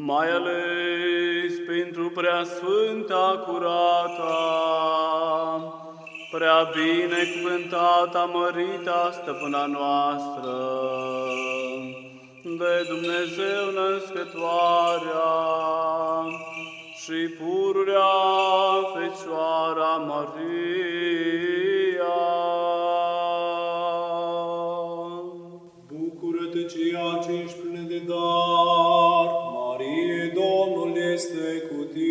mai ales pentru prea sfânta curata, prea binecuvântata, mărita stăpâna noastră, de Dumnezeu născătoarea și pururea Fecioara Maria. este cu tine.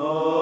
No.